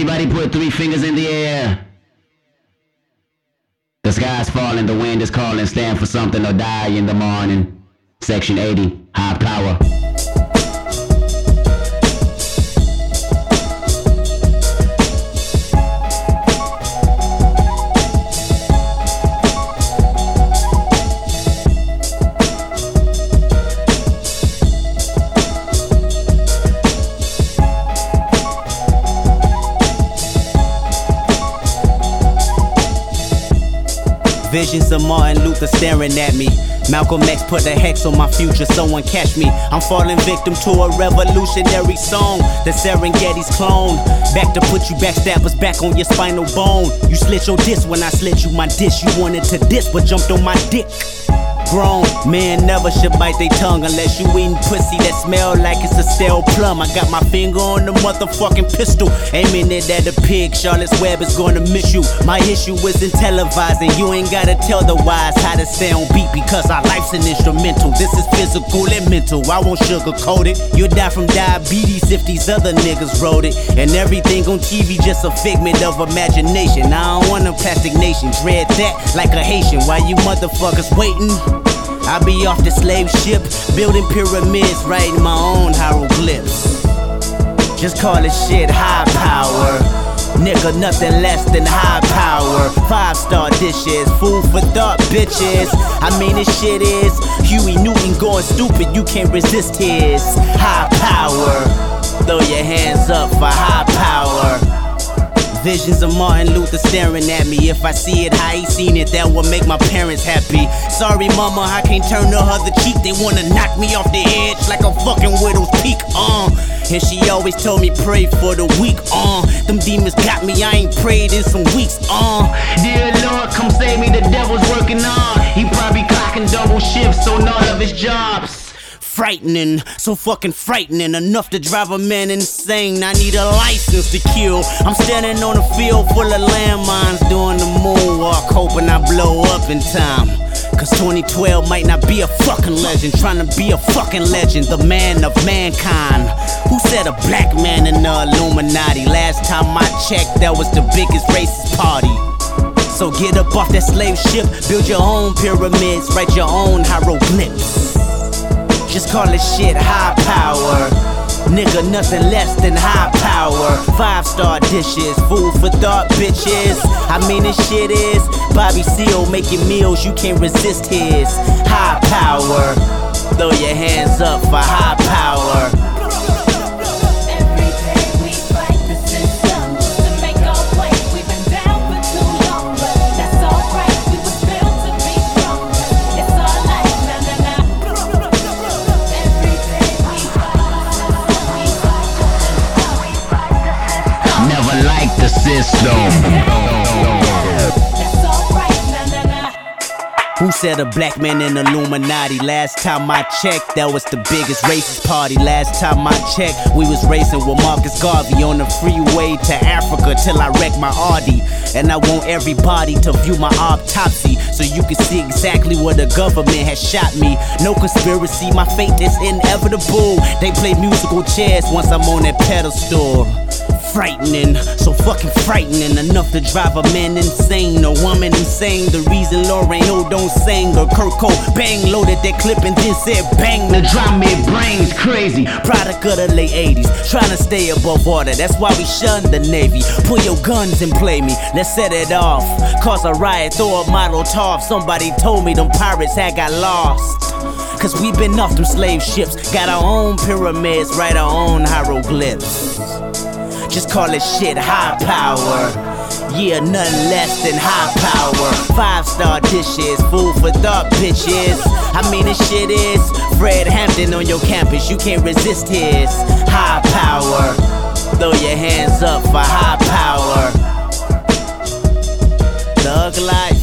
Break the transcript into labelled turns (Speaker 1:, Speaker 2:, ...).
Speaker 1: Everybody put three fingers in the air. The sky's falling, the wind is calling, stand for something or die in the morning. Section 80, high power.
Speaker 2: Visions of Martin Luther staring at me. Malcolm X put a hex on my future, someone catch me. I'm falling victim to a revolutionary song. The Serengeti's clone. Back to put you backstabbers back on your spinal bone. You slit your disc when I slit you my dish. You wanted to diss, but jumped on my dick grown. Man never should bite their tongue unless you eating pussy that smell like it's a stale plum. I got my finger on the motherfucking pistol, aiming it at a pig. Charlotte's Web is gonna miss you. My issue isn't televising. You ain't gotta tell the wise how to stay on beat because our life's an instrumental. This is physical and mental. I won't sugarcoat it. You'll die from diabetes if these other niggas wrote it. And everything on TV just a figment of imagination. I don't want a plastic nation. Dread that like a Haitian. Why you motherfuckers waiting? I be off the slave ship, building pyramids, writing my own hieroglyphs. Just call it shit high power. Nigga, nothing less than high power. Five star dishes, food for thought, bitches. I mean, this shit is Huey Newton going stupid, you can't resist his high power. Throw your hands up for high power. Visions of Martin Luther staring at me. If I see it how he seen it, that will make my parents happy. Sorry, mama, I can't turn the other cheek. They wanna knock me off the edge like a fucking widow's peak. Uh. And she always told me pray for the weak. Uh. Them demons got me, I ain't prayed in some weeks. Uh.
Speaker 1: Dear Lord, come save me, the devil's working on. He probably clocking double shifts on all of his jobs
Speaker 2: frightening, so fucking frightening, enough to drive a man insane. I need a license to kill. I'm standing on a field full of landmines doing the moonwalk, hoping I blow up in time. Cause 2012 might not be a fucking legend, trying to be a fucking legend, the man of mankind. Who said a black man in the Illuminati? Last time I checked, that was the biggest racist party. So get up off that slave ship, build your own pyramids, write your own hieroglyphs. Call this shit high power. Nigga, nothing less than high power. Five star dishes, food for thought, bitches. I mean, this shit is Bobby Seale making meals, you can't resist his high power. Throw your hands up for high power. Who said a black man in Illuminati? Last time I checked, that was the biggest racist party. Last time I checked, we was racing with Marcus Garvey on the freeway to Africa till I wrecked my Audi. And I want everybody to view my autopsy so you can see exactly where the government has shot me. No conspiracy, my fate is inevitable. They play musical chairs once I'm on that pedestal frightening, so fucking frightening enough to drive a man insane, a woman insane. The reason Hill don't sing or Kurt Cobain loaded that clip and then said bang. The drum it brains crazy. Product of the late 80s, trying to stay above water. That's why we shun the Navy. Pull your guns and play me. Let's set it off. Cause a riot, throw a Molotov. Somebody told me them pirates had got lost. Cause we been off them slave ships. Got our own pyramids, write our own hieroglyphs. Just call it shit high power. Yeah, none less than high power. Five star dishes, food for thought, bitches. I mean, this shit is Fred Hampton on your campus. You can't resist his high power. Throw your hands up for high power. Thug life.